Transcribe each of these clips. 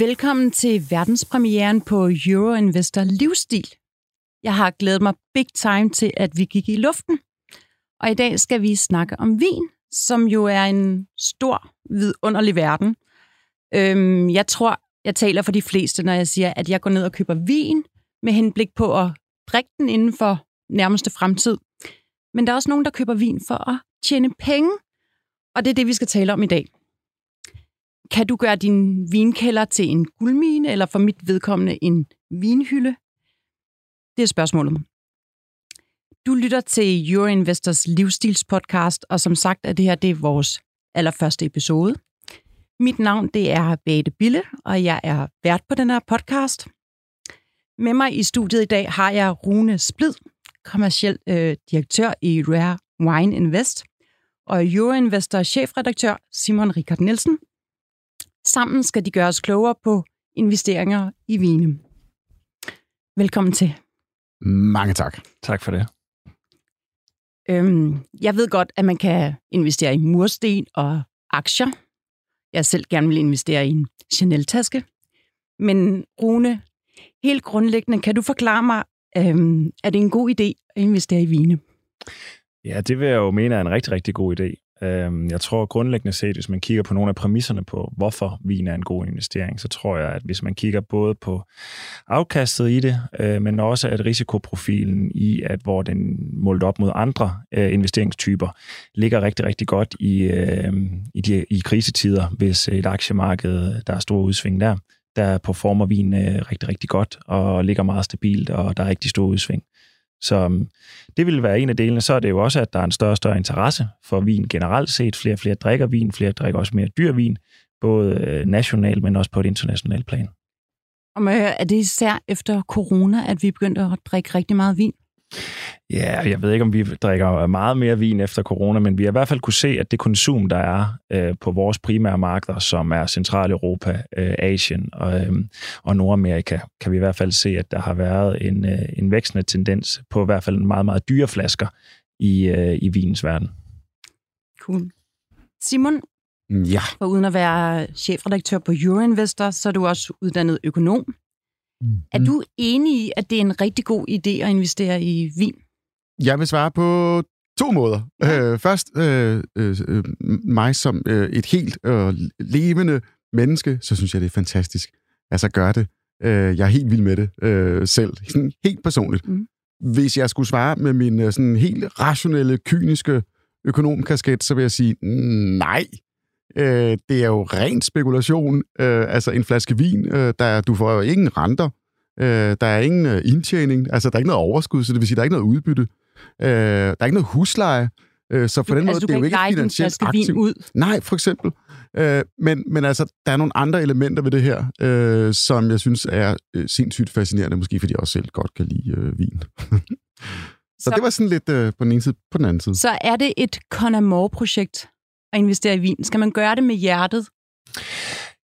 Velkommen til verdenspremieren på Euroinvestor Livsstil. Jeg har glædet mig big time til, at vi gik i luften. Og i dag skal vi snakke om vin, som jo er en stor, vidunderlig verden. Øhm, jeg tror, jeg taler for de fleste, når jeg siger, at jeg går ned og køber vin med henblik på at drikke den inden for nærmeste fremtid. Men der er også nogen, der køber vin for at tjene penge. Og det er det, vi skal tale om i dag. Kan du gøre din vinkælder til en guldmine, eller for mit vedkommende en vinhylde? Det er spørgsmålet. Du lytter til Your Investors livsstilspodcast, og som sagt er det her det er vores allerførste episode. Mit navn det er Bate Bille, og jeg er vært på den her podcast. Med mig i studiet i dag har jeg Rune Splid, kommerciel øh, direktør i Rare Wine Invest, og Euroinvestor chefredaktør Simon Richard Nielsen. Sammen skal de gøre os klogere på investeringer i vine. Velkommen til. Mange tak. Tak for det. Øhm, jeg ved godt, at man kan investere i mursten og aktier. Jeg selv gerne vil investere i en Chanel-taske. Men Rune, helt grundlæggende, kan du forklare mig, øhm, er det en god idé at investere i vine? Ja, det vil jeg jo mene er en rigtig, rigtig god idé. Øhm, jeg tror grundlæggende set, hvis man kigger på nogle af præmisserne på, hvorfor vin er en god investering, så tror jeg, at hvis man kigger både på afkastet i det, øh, men også at risikoprofilen i, at hvor den målt op mod andre øh, investeringstyper, ligger rigtig, rigtig godt i, øh, i, de, i krisetider, hvis et aktiemarked, der er store udsving der, der performer vin rigtig, rigtig godt og ligger meget stabilt, og der er rigtig store udsving. Så um, det vil være en af delene. Så er det jo også, at der er en større og større interesse for vin generelt set. Flere og flere drikker vin, flere drikker også mere dyr vin, både øh, nationalt, men også på et internationalt plan. Og er det især efter corona, at vi begyndte at drikke rigtig meget vin? Ja, jeg ved ikke, om vi drikker meget mere vin efter corona, men vi har i hvert fald kunne se, at det konsum, der er øh, på vores primære markeder, som er Centraleuropa, øh, Asien og, øh, og Nordamerika, kan vi i hvert fald se, at der har været en, øh, en vækstende tendens på i hvert fald meget, meget dyre flasker i, øh, i vinens verden. Cool. Simon, Ja. for uden at være chefredaktør på Euroinvestor, så er du også uddannet økonom. Mm. Er du enig i, at det er en rigtig god idé at investere i vin? Jeg vil svare på to måder. Ja. Øh, først øh, øh, øh, mig som øh, et helt øh, levende menneske, så synes jeg, det er fantastisk. Altså gør det. Øh, jeg er helt vild med det øh, selv. Sådan helt personligt. Mm. Hvis jeg skulle svare med min øh, sådan helt rationelle, kyniske økonomkasket, så vil jeg sige, mm, nej. Øh, det er jo ren spekulation. Øh, altså en flaske vin, øh, der du får jo ingen renter. Øh, der er ingen øh, indtjening. Altså der er ikke noget overskud, så det vil sige, der er ikke noget udbytte. Øh, der er ikke noget husleje. Øh, så på Du, den måde, altså, det er jo ikke finansielt flaske vin aktiv. ud. Nej, for eksempel. Øh, men, men altså, der er nogle andre elementer ved det her, øh, som jeg synes er øh, sindssygt fascinerende, måske fordi jeg også selv godt kan lide øh, vin. så, Så- det var sådan lidt øh, på den ene side, på den anden side. Så er det et Conamore-projekt at investere i vin? Skal man gøre det med hjertet?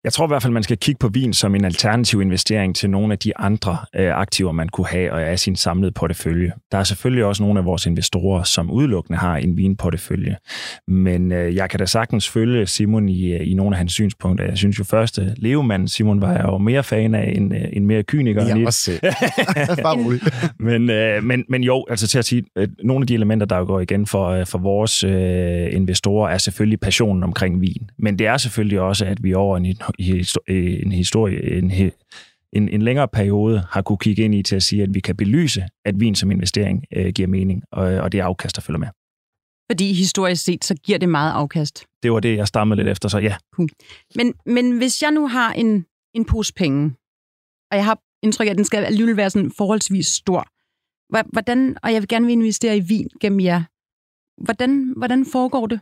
Jeg tror i hvert fald, man skal kigge på vin som en alternativ investering til nogle af de andre øh, aktiver, man kunne have og er sin samlede portefølje. Der er selvfølgelig også nogle af vores investorer, som udelukkende har en vinportefølje. Men øh, jeg kan da sagtens følge Simon i, øh, i nogle af hans synspunkter. Jeg synes jo første levemand, Simon, var jeg jo mere fan af en, øh, en mere kyniker. end Jeg i- også. Bare rolig. men, øh, men, men jo, altså til at sige, øh, nogle af de elementer, der jo går igen for, øh, for vores øh, investorer, er selvfølgelig passionen omkring vin. Men det er selvfølgelig også, at vi over en, i histo- en historie, en, en, en længere periode har kunne kigge ind i til at sige, at vi kan belyse, at vin som investering øh, giver mening, og, og det afkaster følger med. Fordi historisk set, så giver det meget afkast. Det var det, jeg stammede lidt efter, så ja. Men, men hvis jeg nu har en, en pose penge, og jeg har indtryk af, at den skal alligevel være sådan forholdsvis stor, hvordan, og jeg vil gerne vil investere i vin gennem jer, hvordan, hvordan foregår det?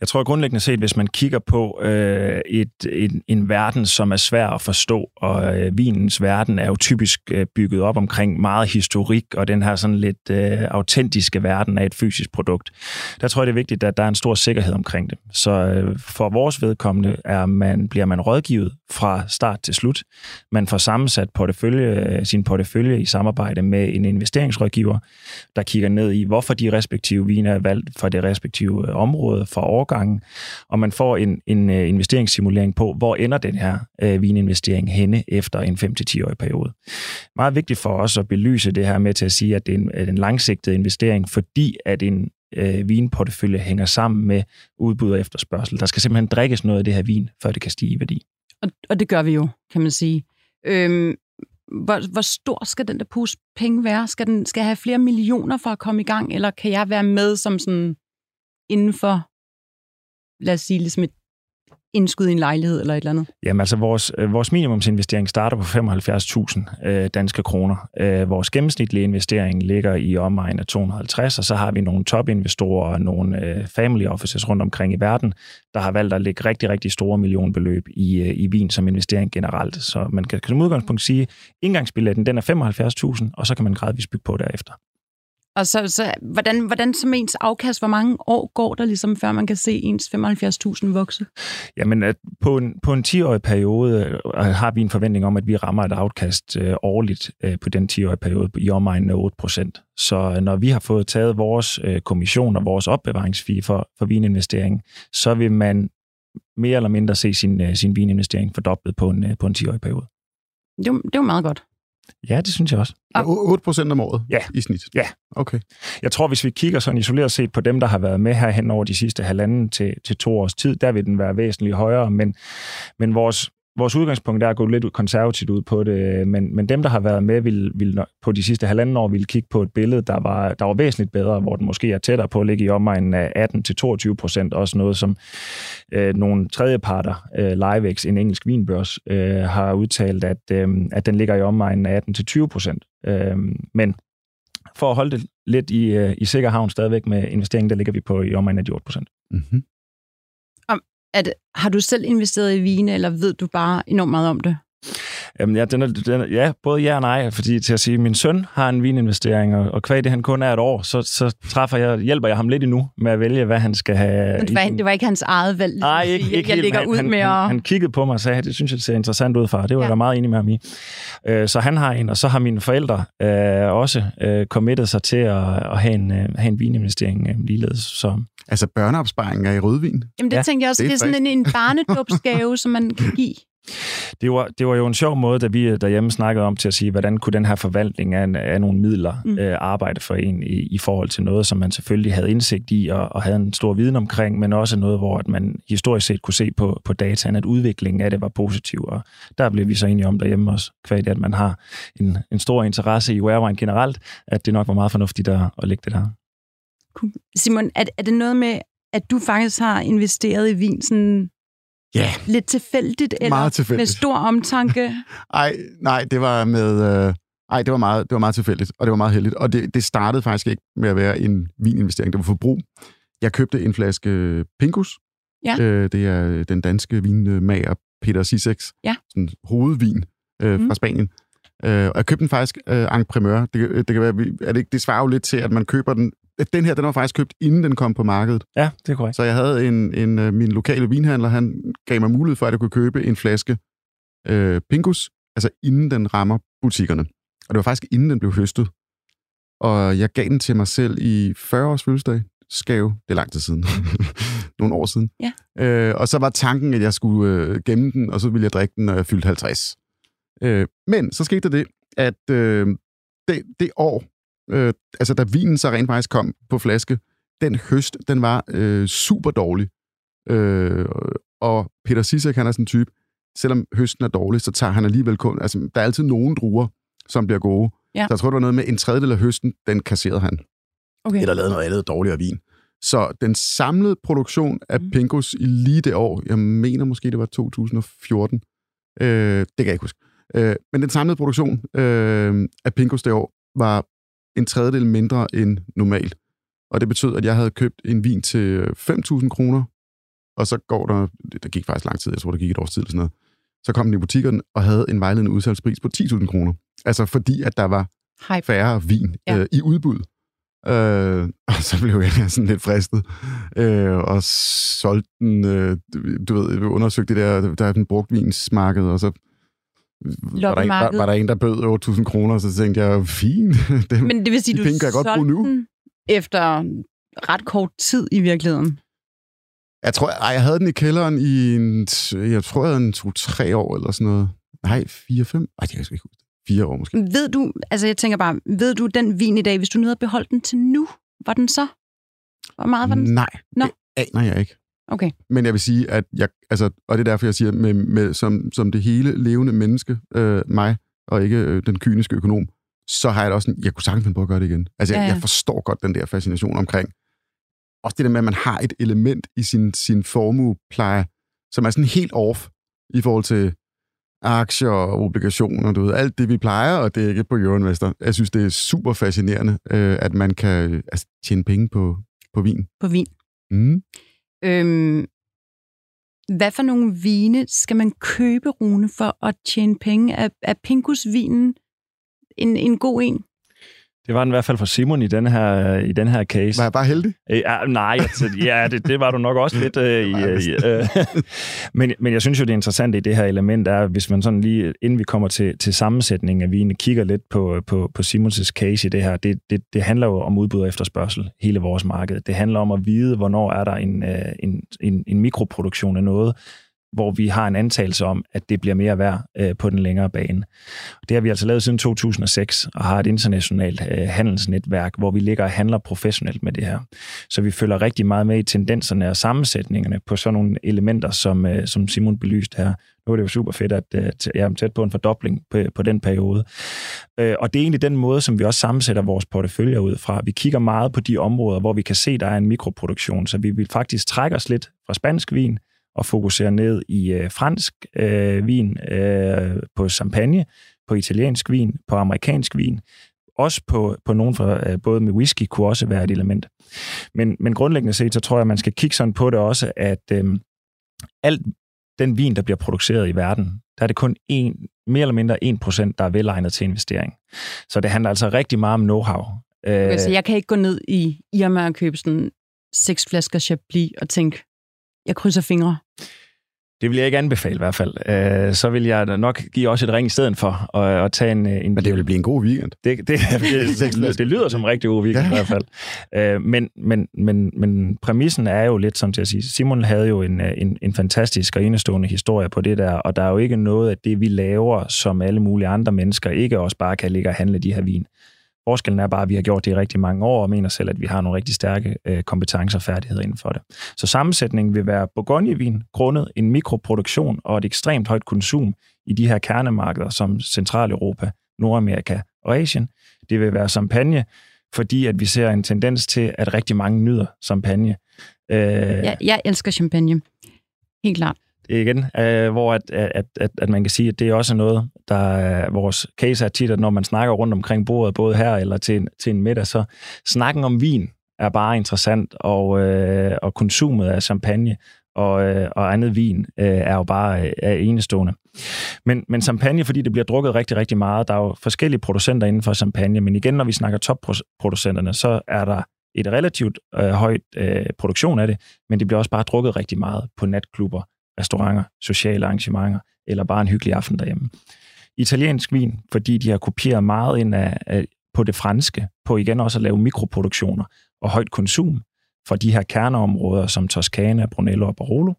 Jeg tror grundlæggende set, hvis man kigger på øh, et, en, en verden, som er svær at forstå, og øh, vinens verden er jo typisk øh, bygget op omkring meget historik, og den her sådan lidt øh, autentiske verden af et fysisk produkt. Der tror jeg, det er vigtigt, at der er en stor sikkerhed omkring det. Så øh, for vores vedkommende er man, bliver man rådgivet fra start til slut. Man får sammensat portefølje, øh, sin portefølje i samarbejde med en investeringsrådgiver, der kigger ned i, hvorfor de respektive viner er valgt for det respektive øh, område, niveauet for årgangen, og man får en, en uh, investeringssimulering på, hvor ender den her øh, vininvestering henne efter en 5-10-årig periode. Meget vigtigt for os at belyse det her med til at sige, at det er en, en langsigtet investering, fordi at en øh, vinportefølje hænger sammen med udbud og efterspørgsel. Der skal simpelthen drikkes noget af det her vin, før det kan stige i værdi. Og, og det gør vi jo, kan man sige. Øhm, hvor, hvor stor skal den der pose penge være? Skal den skal have flere millioner for at komme i gang, eller kan jeg være med som sådan inden for, lad os sige, ligesom et indskud i en lejlighed eller et eller andet? Jamen altså, vores, øh, vores minimumsinvestering starter på 75.000 øh, danske kroner. Øh, vores gennemsnitlige investering ligger i omegn af 250, og så har vi nogle topinvestorer og nogle øh, family offices rundt omkring i verden, der har valgt at lægge rigtig, rigtig store millionbeløb i, øh, i vin som investering generelt. Så man kan som udgangspunkt sige, at indgangsbilletten den er 75.000, og så kan man gradvist bygge på derefter. Og så, så hvordan, hvordan som ens afkast, hvor mange år går der ligesom, før man kan se ens 75.000 vokse? Jamen, at på en, på en 10-årig periode øh, har vi en forventning om, at vi rammer et afkast øh, årligt øh, på den 10-årige periode i omegnen af 8 procent. Så øh, når vi har fået taget vores øh, kommission og vores opbevaringsfee for, for vininvestering, så vil man mere eller mindre se sin, øh, sin vininvestering fordoblet på en, øh, på en 10-årig periode. Det, det er jo meget godt. Ja, det synes jeg også. 8 procent om året Ja. i snit? Ja. Okay. Jeg tror, hvis vi kigger sådan isoleret set på dem, der har været med her hen over de sidste halvanden til, til to års tid, der vil den være væsentligt højere, men, men vores, vores udgangspunkt er at gå lidt konservativt ud på det, men, men dem, der har været med vil, vil på de sidste halvanden år, vil kigge på et billede, der var, der var væsentligt bedre, hvor den måske er tættere på at ligge i omegnen af 18-22 procent, også noget som øh, nogle tredjeparter, øh, LiveX, en engelsk vinbørs, øh, har udtalt, at, øh, at den ligger i omegnen af 18-20 procent. Øh, men for at holde det lidt i, øh, i sikker havn stadigvæk med investeringen, der ligger vi på i omegnen af de 8 procent. Mm-hmm. At, har du selv investeret i vine, eller ved du bare enormt meget om det? Jamen, ja, den er, den er, ja, både ja og nej, fordi til at sige, min søn har en vininvestering, og, og kvad det han kun er et år, så, så træffer jeg, hjælper jeg ham lidt endnu med at vælge, hvad han skal have. Det var, det var ikke hans eget valg. Nej, ligesom at ikke, ikke jeg helt, ligger men ud han, med han, at... han kiggede på mig og sagde, det synes jeg ser interessant ud, far. Det var Ja. jeg da meget enig med ham i. Øh, Så han har en, og så har mine forældre øh, også øh, committet sig til at, at have, en, øh, have en vininvestering øh, ligeledes. Så Altså børneopsparingen er i rødvin? Jamen det Ja, tænkte jeg også, det det er er sådan en, en barnedåbsgave, som man kan give. Det var, det var jo en sjov måde, da vi derhjemme snakkede om til at sige, hvordan kunne den her forvaltning af, af nogle midler Mm. øh, arbejde for en i, i forhold til noget, som man selvfølgelig havde indsigt i og, og havde en stor viden omkring, men også noget, hvor at man historisk set kunne se på, på dataen, at udviklingen af det var positiv. Og der blev vi så enige om derhjemme også, det, at man har en, en stor interesse i warewine generelt, at det nok var meget fornuftigt at, at lægge det der. Simon, er, er det noget med, at du faktisk har investeret i vin sådan Ja. lidt tilfældigt, eller Meget tilfældigt. med stor omtanke? Ej, nej, det var med... Øh, ej, det var, meget, det var meget tilfældigt, og det var meget heldigt. Og det, det startede faktisk ikke med at være en vininvestering, det var forbrug. Jeg købte en flaske Pinkus. Ja. Øh, det er den danske vinmager Peter Siseks Ja. sådan, hovedvin øh, Mm. fra Spanien. Øh, og jeg købte den faktisk øh, en primeur. Det, det kan være, er det, ikke, det svarer jo lidt til, at man køber den... Den her, den var faktisk købt, inden den kom på markedet. Ja, det er korrekt. Så jeg havde en, en øh, min lokale vinhandler, han gav mig mulighed for, at jeg kunne købe en flaske øh, Pingus, altså inden den rammer butikkerne. Og det var faktisk inden den blev høstet. Og jeg gav den til mig selv i 40 års fødselsdag. Skave, det er lang tid siden. Nogle år siden. Ja. Øh, og så var tanken, at jeg skulle øh, gemme den, og så ville jeg drikke den, når jeg fyldte 50. Øh, men så skete der det, at øh, det, det år, øh, altså da vinen så rent faktisk kom på flaske, den høst, den var øh, super dårlig. Øh, og Peter Sisek, han er sådan en type, selvom høsten er dårlig, så tager han alligevel kun... Altså, der er altid nogle druer, som bliver gode. Ja. Så jeg tror, det var noget med en tredjedel af høsten, den kasserede han. Okay. Eller lavede noget andet dårligere vin. Så den samlede produktion af Mm. Pinkus i lige det år, jeg mener måske, det var 2014, øh, det kan jeg ikke huske. Øh, men den samlede produktion øh, af Pinkus det år var en tredjedel mindre end normalt. Og det betød, at jeg havde købt en vin til 5.000 kroner, og så går der, der gik faktisk lang tid, jeg tror, der gik et års tid eller sådan noget, så kom den i butikkerne og havde en vejledende udsalgspris på 10.000 kroner. Altså fordi, at der var Hype. færre vin Ja. øh, i udbud. Øh, og så blev jeg sådan lidt fristet, øh, og solgte den, øh, du ved, undersøgte det der, der er den brugtvinsmarked, og så var der, en, var, var der en, der bød 8.000 kroner, så tænkte jeg, fint. det, Men det vil sige, de du penge kan jeg godt bruge nu. efter ret kort tid i virkeligheden. Jeg tror, ej, jeg havde den i kælderen i en, jeg tror, jeg havde en to-tre år eller sådan noget. Nej, fire-fem? Ej, det kan jeg ikke huske. Fire år måske. Ved du, altså jeg tænker bare, ved du den vin i dag, hvis du nu havde beholdt den til nu, var den så? Hvor meget var den? Nej, Nå. det aner jeg ikke. Okay. Men jeg vil sige, at jeg, altså, og det er derfor, jeg siger, med, med, som, som det hele levende menneske, øh, mig, og ikke øh, den kyniske økonom, så har jeg da også sådan, jeg kunne sagtens finde på at gøre det igen. Altså, jeg, Ja, ja. jeg forstår godt den der fascination omkring, også det der med, at man har et element i sin, sin formuepleje, som er sådan helt off i forhold til aktier og obligationer, du ved, alt det, vi plejer, og det er ikke på Euroinvestor. Jeg synes, det er super fascinerende, øh, at man kan altså, tjene penge på, på vin. På vin. Mm. Øhm, hvad for nogle vine skal man købe, Rune, for at tjene penge? Er, er Pinkus-vinen en, en god en? Det var den i hvert fald for Simon i den her, i den her case. Var jeg bare heldig? Øh, Ja, nej, altså, ja, det, det var du nok også lidt. Øh, i, i, øh, men, men jeg synes jo, det interessante i det her element er, hvis man sådan lige, inden vi kommer til, til sammensætningen af vinen, kigger lidt på, på, på Simons' case i det her, det, det, det handler jo om udbud og efterspørgsel, hele vores marked. Det handler om at vide, hvornår er der en, øh, en, en, en mikroproduktion af noget, hvor vi har en antagelse om, at det bliver mere værd øh, på den længere bane. Det har vi altså lavet siden 2006, og har et internationalt øh, handelsnetværk, hvor vi ligger og handler professionelt med det her. Så vi følger rigtig meget med i tendenserne og sammensætningerne på sådan nogle elementer, som, øh, som Simon belyste her. Nu er det jo super fedt, at øh, jeg er tæt på en fordobling på, på den periode. Øh, og det er egentlig den måde, som vi også sammensætter vores porteføljer ud fra. Vi kigger meget på de områder, hvor vi kan se, der er en mikroproduktion, så vi vil faktisk trække os lidt fra spansk vin, og fokusere ned i øh, fransk øh, vin, øh, på champagne, på italiensk vin, på amerikansk vin. Også på, på nogen fra, øh, både med whisky kunne også være et element. Men, men grundlæggende set, så tror jeg, at man skal kigge sådan på det også, at øh, alt den vin, der bliver produceret i verden, der er det kun en, mere eller mindre 1%, der er velegnet til investering. Så det handler altså rigtig meget om know-how. Øh, Okay, så jeg kan ikke gå ned i Irma og købe sådan seks flasker Chablis og tænke, jeg krydser fingre. Det vil jeg ikke anbefale i hvert fald. Øh, så vil jeg nok give også et ring i stedet for at, at tage en, en Men det vil blive en god weekend. Det, det, det, det, det lyder som en rigtig god weekend Ja. ja. i hvert fald. Øh, men, men, men, men præmissen er jo lidt som til at sige, Simon havde jo en, øh, en, en fantastisk og enestående historie på det der, og der er jo ikke noget af det, vi laver, som alle mulige andre mennesker ikke også bare kan ligge og handle de her vin. Forskellen er bare, at vi har gjort det i rigtig mange år, og mener selv, at vi har nogle rigtig stærke øh, kompetencer og færdigheder inden for det. Så sammensætningen vil være Bourgognevin, grundet en mikroproduktion og et ekstremt højt konsum i de her kernemarkeder som Centraleuropa, Nordamerika og Asien. Det vil være champagne, fordi at vi ser en tendens til, at rigtig mange nyder champagne. Øh, Jeg, jeg elsker champagne. Helt klart igen, øh, hvor at, at, at, at man kan sige, at det er også noget, der er vores case er tit, at når man snakker rundt omkring bordet, både her eller til en, til en middag, så snakken om vin er bare interessant, og, øh, og konsumet af champagne og, øh, og andet vin øh, er jo bare øh, er enestående. Men, men champagne, fordi det bliver drukket rigtig, rigtig meget, der er jo forskellige producenter inden for champagne, men igen, når vi snakker topproducenterne, så er der et relativt øh, højt øh, produktion af det, men det bliver også bare drukket rigtig meget på natklubber, restauranter, sociale arrangementer, eller bare en hyggelig aften derhjemme. Italiensk vin, fordi de har kopieret meget ind af, af, på det franske, på igen også at lave mikroproduktioner og højt konsum for de her kerneområder som Toscana, Brunello og Barolo.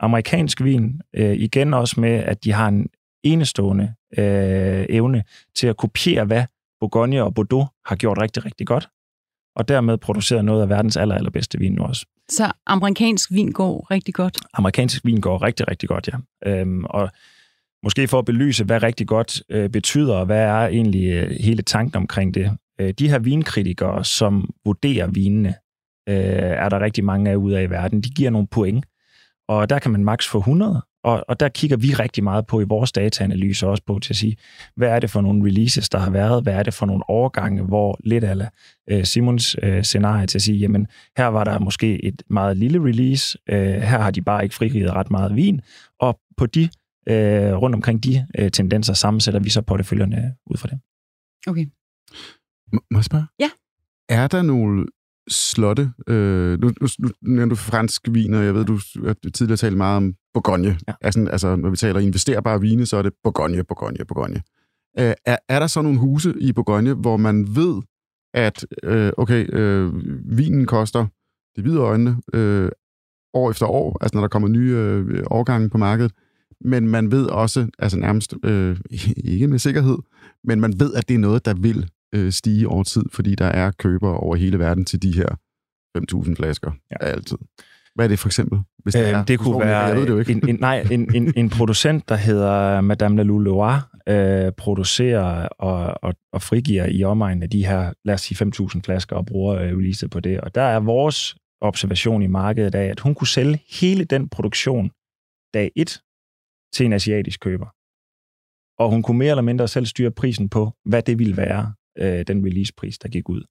Amerikansk vin, øh, igen også med, at de har en enestående øh, evne til at kopiere, hvad Bourgogne og Bordeaux har gjort rigtig, rigtig godt, og dermed produceret noget af verdens aller, allerbedste vin nu også. Så amerikansk vin går rigtig godt. Amerikansk vin går rigtig, rigtig godt, ja. Øhm, og måske for at belyse, hvad rigtig godt øh, betyder, og hvad er egentlig øh, hele tanken omkring det. Øh, de her vinkritikere, som vurderer vinene, øh, er der rigtig mange af ude af i verden. De giver nogle point, og der kan man maks få 100, og, og der kigger vi rigtig meget på i vores dataanalyse også på til at sige, hvad er det for nogle releases, der har været, hvad er det for nogle overgange, hvor lidt af øh, Simons øh, scenarie til at sige, jamen her var der måske et meget lille release, øh, her har de bare ikke frigivet ret meget vin, og på de øh, rundt omkring de øh, tendenser sammensætter vi så porteføljerne ud fra det. Okay. M- må jeg spørge? Ja. Er der nogle slotte? Øh, nu, nu, nu nævner du fransk vin, og jeg ved, du har tidligere talt meget om Bourgogne. Ja. Altså, altså, når vi taler investerbare vine, så er det Bourgogne, Bourgogne, Bourgogne. Øh, er, er der så nogle huse i Bourgogne, hvor man ved, at øh, okay, øh, vinen koster de hvide øjne øh, år efter år, altså når der kommer nye øh, årgange på markedet. Men man ved også, altså nærmest øh, ikke med sikkerhed, men man ved, at det er noget, der vil øh, stige over tid, fordi der er købere over hele verden til de her 5.000 flasker ja. altid. Hvad er det for eksempel? Hvis det, øh, er, det kunne være jeg ved det jo ikke. En, en, nej, en, en, en producent, der hedder Madame la Loulois, øh, producerer og, og, og frigiver i omegnen af de her, lad os sige 5.000 flasker og bruger øh, på det. Og der er vores observation i markedet af, at hun kunne sælge hele den produktion dag 1 til en asiatisk køber. Og hun kunne mere eller mindre selv styre prisen på, hvad det ville være, øh, den releasepris, der gik ud.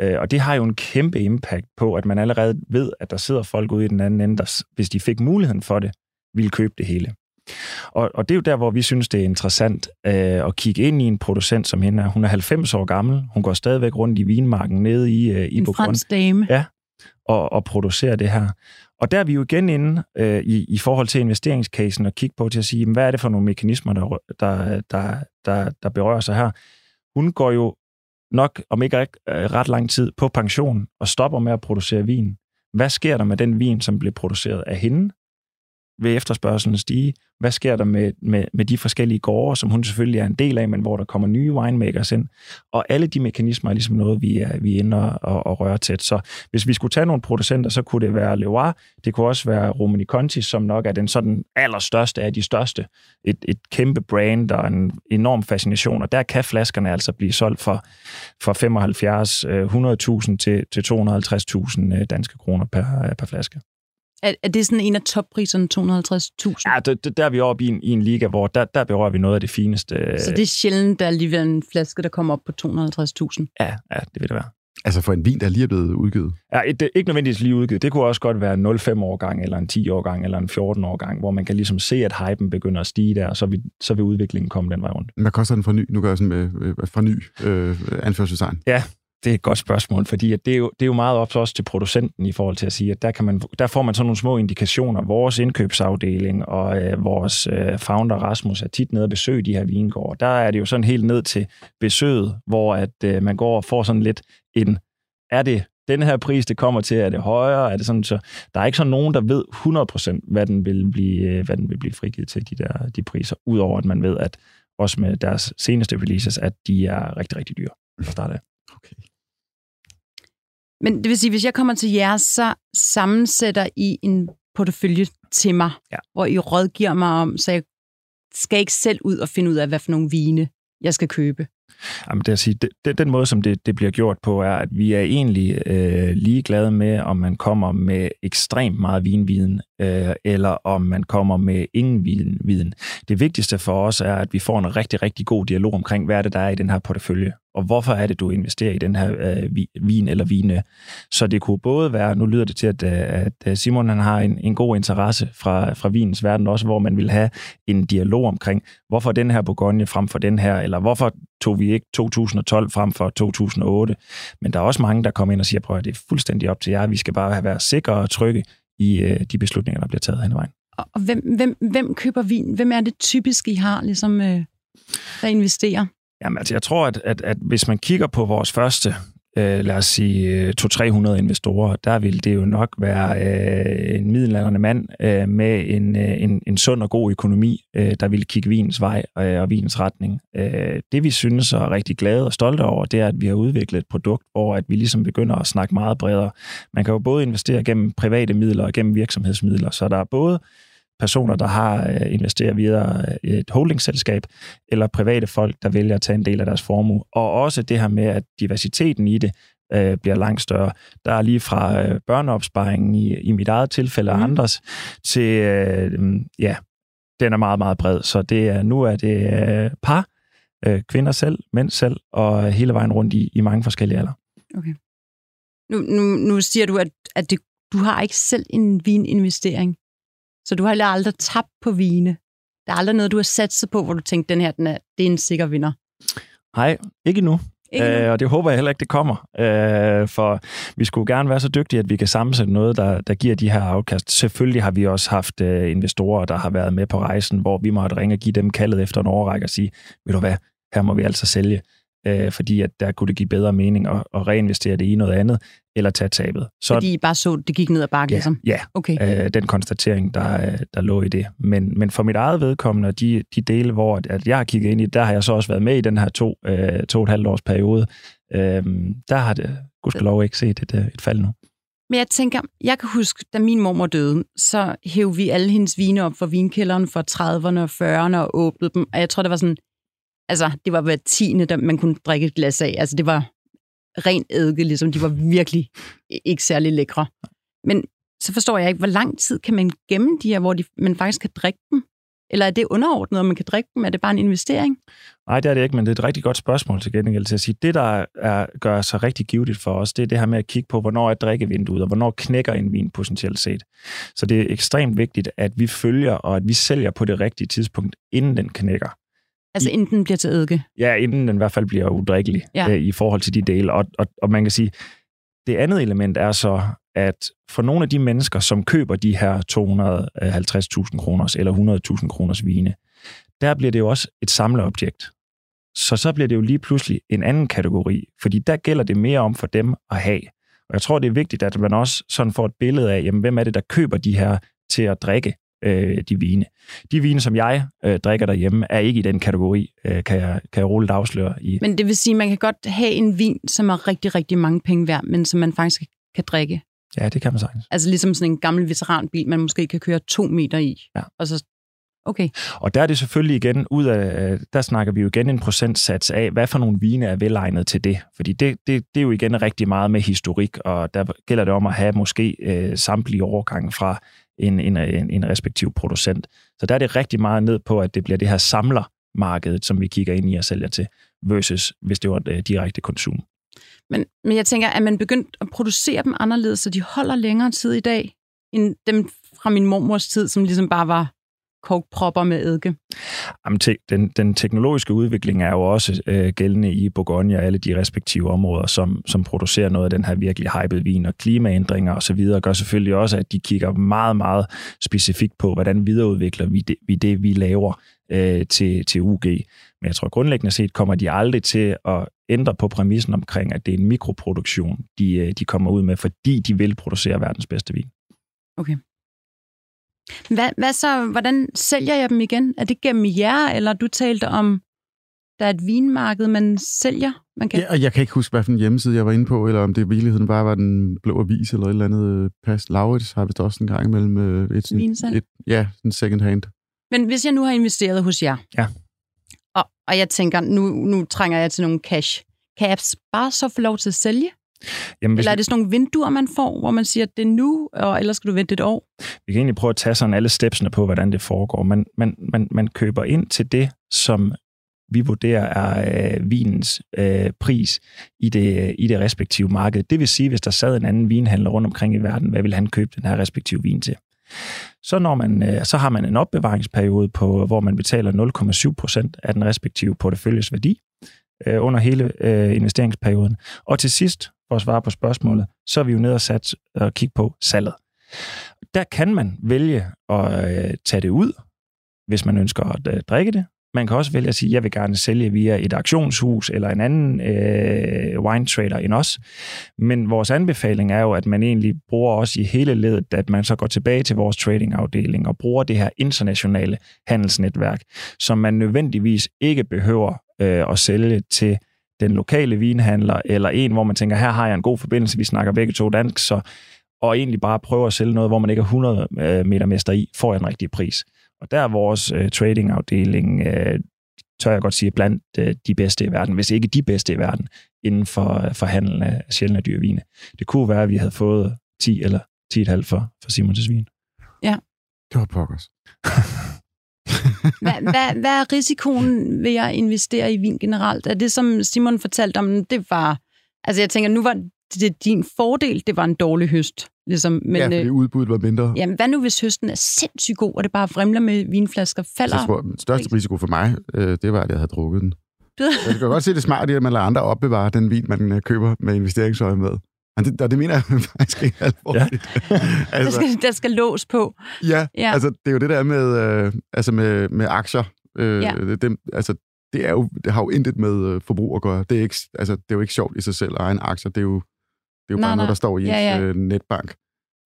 Øh, og det har jo en kæmpe impact på, at man allerede ved, at der sidder folk ude i den anden ende, der, hvis de fik muligheden for det, ville købe det hele. Og, og det er jo der, hvor vi synes, det er interessant øh, at kigge ind i en producent som hende. Hun er 90 år gammel. Hun går stadigvæk rundt i vinmarken nede i, øh, i En fransk dame. Ja, og, og producerer det her. Og der er vi jo igen inde øh, i, i forhold til investeringscasen og kigge på til at sige, hvad er det for nogle mekanismer, der, der, der, der, der berører sig her. Hun går jo nok om ikke øh, ret lang tid på pension og stopper med at producere vin. Hvad sker der med den vin, som bliver produceret af hende? Vil efterspørgselen stige? Hvad sker der med, med, med de forskellige gårde, som hun selvfølgelig er en del af, men hvor der kommer nye winemakers ind? Og alle de mekanismer er ligesom noget, vi er, vi er inde og, og, og røre tæt. Så hvis vi skulle tage nogle producenter, så kunne det være Loire, det kunne også være Romani Conti, som nok er den sådan allerstørste af de største. Et, et kæmpe brand og en enorm fascination, og der kan flaskerne altså blive solgt for, for 75 100.000 øh, til, til 250.000 øh, danske kroner per, øh, per flaske. Er, er det sådan en af toppriserne, 250.000? Ja, det, der er vi oppe i en, i en liga, hvor der, der berører vi noget af det fineste. Så det er sjældent, der er alligevel en flaske, der kommer op på 250.000? Ja, ja, det vil det være. Altså for en vin, der lige er blevet udgivet? Ja, det, ikke nødvendigvis lige udgivet. Det kunne også godt være en 0,5-årgang, eller en 10-årgang, eller en 14-årgang, hvor man kan ligesom se, at hypen begynder at stige der, og så vil, så vil udviklingen komme den vej rundt. Hvad koster den fra ny? Nu gør jeg sådan med, øh, fra ny øh, anførselstegn. Ja, det er et godt spørgsmål, fordi at det, er jo, det er jo meget op til os til producenten i forhold til at sige, at der, kan man, der får man sådan nogle små indikationer. Vores indkøbsafdeling og øh, vores øh, founder Rasmus er tit nede og besøge de her vingårde. Der er det jo sådan helt ned til besøget, hvor at øh, man går og får sådan lidt en, er det den her pris, det kommer til, er det højere? Er det sådan, så der er ikke sådan nogen, der ved 100% hvad den vil blive, øh, hvad den vil blive frigivet til, de der de priser, udover at man ved, at også med deres seneste releases, at de er rigtig, rigtig dyre at starte af. Men det vil sige, hvis jeg kommer til jer, så sammensætter I en portefølje til mig, ja. hvor I rådgiver mig om, så jeg skal ikke selv ud og finde ud af, hvad for nogle vine jeg skal købe. Jamen, det at sige, det, den måde, som det, det bliver gjort på, er, at vi er egentlig øh, ligeglade med, om man kommer med ekstremt meget vinviden, øh, eller om man kommer med ingen viden, viden. Det vigtigste for os er, at vi får en rigtig, rigtig god dialog omkring, hvad er det, der er i den her portefølje, og hvorfor er det, du investerer i den her øh, vin eller vine. Så det kunne både være, nu lyder det til, at, øh, at øh, Simon han har en, en god interesse fra, fra vinens verden også, hvor man vil have en dialog omkring, hvorfor den her Bourgogne frem for den her, eller hvorfor tog vi ikke 2012 frem for 2008. Men der er også mange, der kommer ind og siger, prøv at det er fuldstændig op til jer, vi skal bare være sikre og trygge i øh, de beslutninger, der bliver taget hen ad vejen. Og hvem, hvem, hvem køber vin? Hvem er det typisk, I har, ligesom, øh, der investerer? Jamen, altså, jeg tror, at, at, at hvis man kigger på vores første øh, lad os sige, øh, 200-300 investorer, der vil det jo nok være øh, en middelalderne mand øh, med en, øh, en, en sund og god økonomi, øh, der vil kigge vinens vej øh, og vinens retning. Øh, det vi synes er rigtig glade og stolte over, det er, at vi har udviklet et produkt, hvor at vi ligesom begynder at snakke meget bredere. Man kan jo både investere gennem private midler og gennem virksomhedsmidler, så der er både personer, der har øh, investeret via øh, et holdingselskab, eller private folk, der vælger at tage en del af deres formue. Og også det her med, at diversiteten i det øh, bliver langt større. Der er lige fra øh, børneopsparingen i, i mit eget tilfælde og mm. andres, til, øh, ja, den er meget, meget bred. Så det er, nu er det øh, par, øh, kvinder selv, mænd selv, og hele vejen rundt i, i mange forskellige alder. Okay. Nu, nu, nu siger du, at, at det, du har ikke selv en vininvestering. Så du har heller aldrig tabt på vine. Der er aldrig noget, du har sat sig på, hvor du tænkte, den her den er, det er en sikker vinder. Nej, ikke nu. Øh, og det håber jeg heller ikke, det kommer. Øh, for vi skulle gerne være så dygtige, at vi kan sammensætte noget, der, der giver de her afkast. Selvfølgelig har vi også haft øh, investorer, der har været med på rejsen, hvor vi måtte ringe og give dem kaldet efter en overrække og sige, ved du hvad, her må vi altså sælge. Øh, fordi at der kunne det give bedre mening at, at reinvestere det i noget andet, eller tage tabet. Så, fordi I bare så, det gik ned ad bakke, ja, ligesom? Ja, okay. øh, den konstatering, der, der lå i det. Men, men for mit eget vedkommende, de, de dele, hvor at jeg har kigget ind i, der har jeg så også været med i den her to, øh, to og et halvt års periode. Øh, der har det gudskelov ikke set et, et fald nu. Men jeg tænker, jeg kan huske, da min mormor døde, så hævde vi alle hendes vine op for vinkælderen for 30'erne og 40'erne og åbnede dem. Og jeg tror, det var sådan, altså det var hver tiende, der man kunne drikke et glas af. Altså det var ren eddike, ligesom. De var virkelig ikke særlig lækre. Men så forstår jeg ikke, hvor lang tid kan man gemme de her, hvor de, man faktisk kan drikke dem? Eller er det underordnet, om man kan drikke dem? Er det bare en investering? Nej, det er det ikke, men det er et rigtig godt spørgsmål til gengæld til at sige. Det, der er, gør sig rigtig givetigt for os, det er det her med at kigge på, hvornår er drikkevinduet, og hvornår knækker en vin potentielt set. Så det er ekstremt vigtigt, at vi følger, og at vi sælger på det rigtige tidspunkt, inden den knækker. Altså inden den bliver til eddike? Ja, inden den i hvert fald bliver udrikkelig ja. øh, i forhold til de dele. Og, og, og man kan sige, det andet element er så, at for nogle af de mennesker, som køber de her 250.000 kroners eller 100.000 kroners vine, der bliver det jo også et samleobjekt. Så så bliver det jo lige pludselig en anden kategori, fordi der gælder det mere om for dem at have. Og jeg tror, det er vigtigt, at man også sådan får et billede af, jamen, hvem er det, der køber de her til at drikke øh, de vine. De vine, som jeg øh, drikker derhjemme, er ikke i den kategori, øh, kan, jeg, kan jeg roligt afsløre. I. Men det vil sige, at man kan godt have en vin, som er rigtig, rigtig mange penge værd, men som man faktisk kan drikke. Ja, det kan man sagtens. Altså ligesom sådan en gammel veteranbil, man måske kan køre to meter i. Ja. Og så Okay. Og der er det selvfølgelig igen, ud af, der snakker vi jo igen en procentsats af, hvad for nogle vine er velegnet til det. Fordi det, det, det er jo igen rigtig meget med historik, og der gælder det om at have måske øh, samtlige overgange fra en, en, en, en respektiv producent. Så der er det rigtig meget ned på, at det bliver det her samlermarkedet, som vi kigger ind i og sælger til, versus hvis det var et øh, direkte konsum. Men, men jeg tænker, at man begyndt at producere dem anderledes, så de holder længere tid i dag, end dem fra min mormors tid, som ligesom bare var kokpropper med eddike? Jamen, te- den, den teknologiske udvikling er jo også øh, gældende i Bourgogne og alle de respektive områder, som, som producerer noget af den her virkelig hyped vin, og klimaændringer osv. gør selvfølgelig også, at de kigger meget, meget specifikt på, hvordan videreudvikler vi det, vi, det, vi laver øh, til, til UG. Men jeg tror grundlæggende set kommer de aldrig til at ændre på præmissen omkring, at det er en mikroproduktion, de, øh, de kommer ud med, fordi de vil producere verdens bedste vin. Okay. Hvad, hvad så, hvordan sælger jeg dem igen? Er det gennem jer, eller du talte om, der er et vinmarked, man sælger? Man kan... Ja, og jeg kan ikke huske, hvad for en hjemmeside jeg var inde på, eller om det i virkeligheden bare var den blå avis, eller et eller andet øh, pas. Laurits har vist også en gang imellem øh, et, sådan, et, ja, en second hand. Men hvis jeg nu har investeret hos jer, ja. og, og jeg tænker, nu, nu trænger jeg til nogle cash, kan jeg bare så få lov til at sælge? Jamen, Eller er det sådan nogle vinduer, man får, hvor man siger, at det er nu, og ellers skal du vente et år? Vi kan egentlig prøve at tage sådan alle stepsene på, hvordan det foregår. Man, man, man, man køber ind til det, som vi vurderer er øh, vinens øh, pris i det, i det respektive marked. Det vil sige, hvis der sad en anden vinhandler rundt omkring i verden, hvad vil han købe den her respektive vin til? Så, når man, øh, så har man en opbevaringsperiode, på, hvor man betaler 0,7 procent af den respektive porteføljes værdi øh, under hele øh, investeringsperioden. Og til sidst, for at svare på spørgsmålet, så er vi jo nede og sat og kigge på salget. Der kan man vælge at øh, tage det ud, hvis man ønsker at øh, drikke det. Man kan også vælge at sige, at jeg vil gerne sælge via et auktionshus eller en anden øh, wine trader end os. Men vores anbefaling er jo, at man egentlig bruger også i hele ledet, at man så går tilbage til vores tradingafdeling og bruger det her internationale handelsnetværk, som man nødvendigvis ikke behøver øh, at sælge til den lokale vinhandler, eller en, hvor man tænker, her har jeg en god forbindelse, vi snakker begge to dansk, så, og egentlig bare prøve at sælge noget, hvor man ikke er 100 øh, meter mester i, får jeg en rigtig pris. Og der er vores øh, tradingafdeling, øh, tør jeg godt sige, blandt øh, de bedste i verden, hvis ikke de bedste i verden, inden for, øh, for handel af sjældne dyrvine. Det kunne være, at vi havde fået 10 eller 10,5 for, for Simons vin. Ja. Det var pokkers. hvad, hvad, hvad er risikoen ved at investere i vin generelt? Er det, som Simon fortalte om, det var... Altså jeg tænker, nu var det din fordel, det var en dårlig høst. Ligesom, men, ja, fordi øh, udbuddet var mindre. Jamen, hvad nu, hvis høsten er sindssygt god, og det bare vrimler med vinflasker? Falder... Så tror, den største risiko for mig, øh, det var, at jeg havde drukket den. jeg kan godt se det smart at man lader andre opbevare den vin, man øh, køber med investeringsøje med. Og det, og det mener jeg faktisk ikke alvorligt. Ja. altså, der, skal, der skal lås på. Ja, ja, altså det er jo det der med, øh, altså med, med aktier. Øh, ja. det, altså, det, er jo, det har jo intet med øh, forbrug at gøre. Det er, ikke, altså, det er jo ikke sjovt i sig selv at eje en aktie. Det er jo, det er jo Nej, bare nej. noget, der står i ens Ja, ja. Øh, netbank.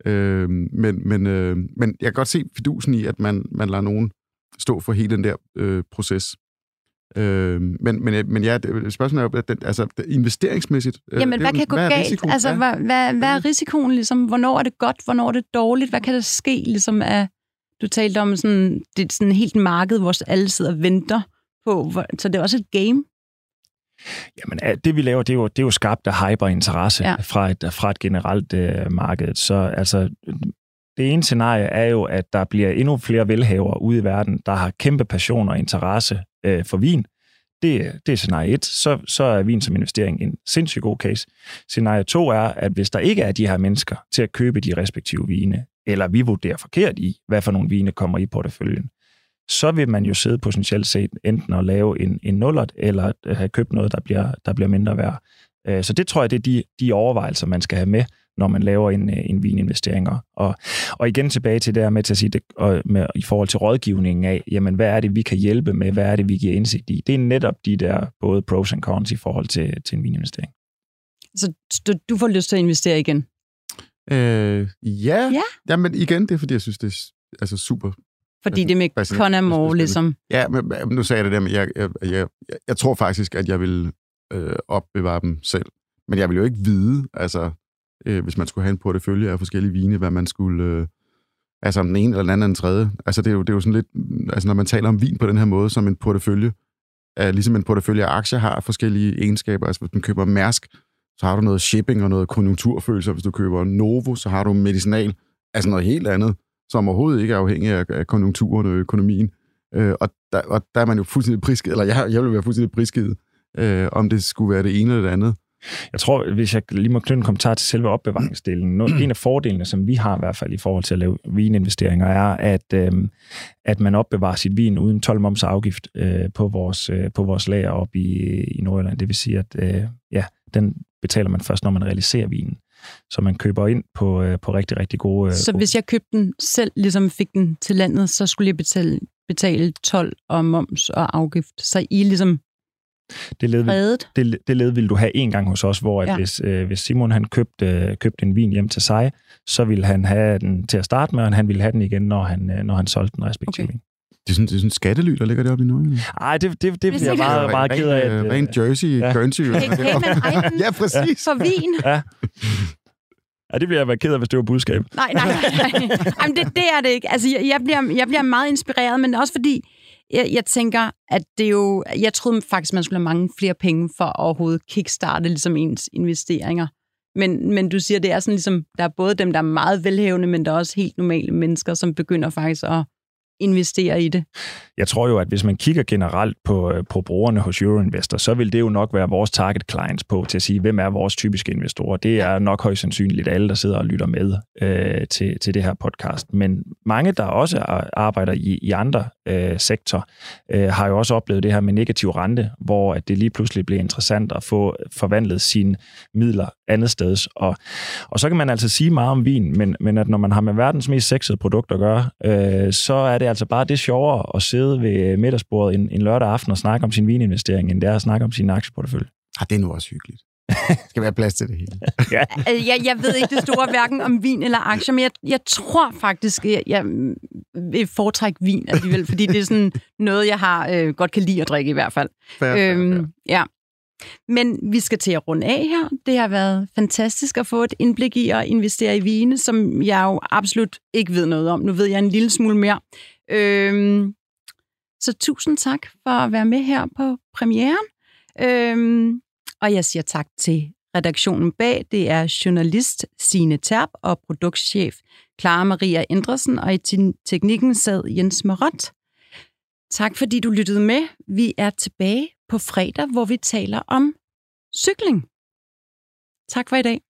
Øh, men, men, øh, men jeg kan godt se fidusen i, at man, man lader nogen stå for hele den der øh, proces. Øh, men, men, men ja, det, spørgsmålet er jo, at den, altså, investeringsmæssigt... øh, Jamen, hvad kan gå er galt? risikoen? Altså, hvad, hvad, hvad er risikoen ligesom? Hvornår er det godt? Hvornår er det dårligt? Hvad kan der ske ligesom af... Du talte om sådan, det er sådan helt marked, hvor alle sidder og venter på. hvor- Så det er også et game. Jamen, det vi laver, det er jo, det er jo skabt af hyper interesse Ja. ja. fra, et, fra et generelt øh, marked. Så altså, det ene scenarie er jo, at der bliver endnu flere velhavere ude i verden, der har kæmpe passion og interesse øh, for vin. Det, det er scenarie 1. Så, så er vin som investering en sindssygt god case. Scenarie 2 er, at hvis der ikke er de her mennesker til at købe de respektive vine, eller vi vurderer forkert i, hvad for nogle vine kommer i porteføljen, så vil man jo sidde potentielt set enten at lave en, en nullert, eller at have købt noget, der bliver, der bliver mindre værd. Øh, så det tror jeg, det er de, de overvejelser, man skal have med, når man laver en, øh, en vininvestering. Og, og igen tilbage til det her med til at sige, det, og med, i forhold til rådgivningen af, jamen hvad er det, vi kan hjælpe med, hvad er det, vi giver indsigt i. Det er netop de der både pros and cons i forhold til, til en vininvestering. Så du, du får lyst til at investere igen. Øh, ja. Ja. ja, men igen, det er, fordi jeg synes, det er altså, super Fordi Jeg det med synes, det Con Amore, spændende. ligesom. Ja, men nu sagde jeg det der, men jeg, jeg, jeg, jeg, jeg tror faktisk, at jeg vil øh, opbevare dem selv. Men jeg vil jo ikke vide, altså, øh, hvis man skulle have en portefølje af forskellige vine, hvad man skulle... Øh, altså om den ene eller den anden eller den tredje. Altså det er, jo, det er jo sådan lidt... Mm, altså når man taler om vin på den her måde, som en portefølje, er, ligesom en portefølje af aktier har forskellige egenskaber. Altså hvis man køber Mærsk, så har du noget shipping og noget konjunkturfølelse. Hvis du køber Novo, så har du medicinal. Altså noget helt andet, som overhovedet ikke er afhængig af, af konjunkturen og økonomien. Øh, og, der, og der er man jo fuldstændig prisgivet, eller jeg, jeg vil være fuldstændig prisgivet, øh, om det skulle være det ene eller det andet. Jeg tror, hvis jeg lige må knytte en kommentar til selve opbevaringsdelen. Nå- En af fordelene, som vi har i hvert fald i forhold til at lave vininvesteringer, er, at, øhm, at man opbevarer sit vin uden 12 moms afgift øh, på, vores, øh, på vores lager op i, i Nordjylland. Det vil sige, at øh, ja, den betaler man først, når man realiserer vinen. Så man køber ind på, øh, på rigtig, rigtig gode... Øh, Så hvis jeg købte den selv, ligesom fik den til landet, så skulle jeg betale, betale 12 og moms og afgift. Så I ligesom det led, det, det led ville du have en gang hos os, hvor at Ja. hvis, øh, hvis Simon han købte, øh, købte en vin hjem til sig, så ville han have den til at starte med, og han ville have den igen, når han, øh, når han solgte den respektive Okay. vin. Det er sådan, det er sådan en skattely, der ligger deroppe i Nordjylland. Ej, det, det, det er bliver meget, meget ked af. Ren, øh, ren Jersey, ja. ja. Guernsey. er. ja, præcis. for vin. Ja. ja, det bliver jeg være ked af, hvis det var budskab. Nej, nej, nej. Jamen, det, det er det ikke. Altså, jeg, jeg, bliver, jeg bliver meget inspireret, men også fordi, jeg, jeg tænker, at det jo... Jeg troede faktisk, man skulle have mange flere penge for at overhovedet kickstarte ligesom ens investeringer. Men, men du siger, det er sådan ligesom, der er både dem, der er meget velhævende, men der er også helt normale mennesker, som begynder faktisk at investere i det. Jeg tror jo, at hvis man kigger generelt på, øh, på brugerne hos Euroinvestor, så vil det jo nok være vores target clients på til at sige, hvem er vores typiske investorer. Det er nok højst sandsynligt alle, der sidder og lytter med øh, til, til det her podcast. Men mange, der også arbejder i, i andre øh, sektorer, øh, har jo også oplevet det her med negativ rente, hvor at det lige pludselig bliver interessant at få forvandlet sine midler andet sted. Og, og så kan man altså sige meget om vin, men, men at når man har med verdens mest sexede produkt at gøre, øh, så er det altså bare det sjovere at sidde ved middagsbordet en, en lørdag aften og snakke om sin vininvestering, end det er at snakke om sin aktieportefølje. Ah, det er nu også hyggeligt. Der skal være plads til det hele. Ja. Altså, jeg, jeg ved ikke det store hverken om vin eller aktier, men jeg, jeg tror faktisk, jeg, jeg vil foretrække vin alligevel, fordi det er sådan noget, jeg har øh, godt kan lide at drikke i hvert fald. Fair, fair, fair. Øhm, ja. Men vi skal til at runde af her. Det har været fantastisk at få et indblik i at investere i vine, som jeg jo absolut ikke ved noget om. Nu ved jeg en lille smule mere. Øhm, så tusind tak for at være med her på premieren. Øhm, og jeg siger tak til redaktionen bag. Det er journalist Sine Terp og produktchef Clara Maria Indresen, og i teknikken sad Jens Marot. Tak fordi du lyttede med. Vi er tilbage på fredag, hvor vi taler om cykling. Tak for i dag.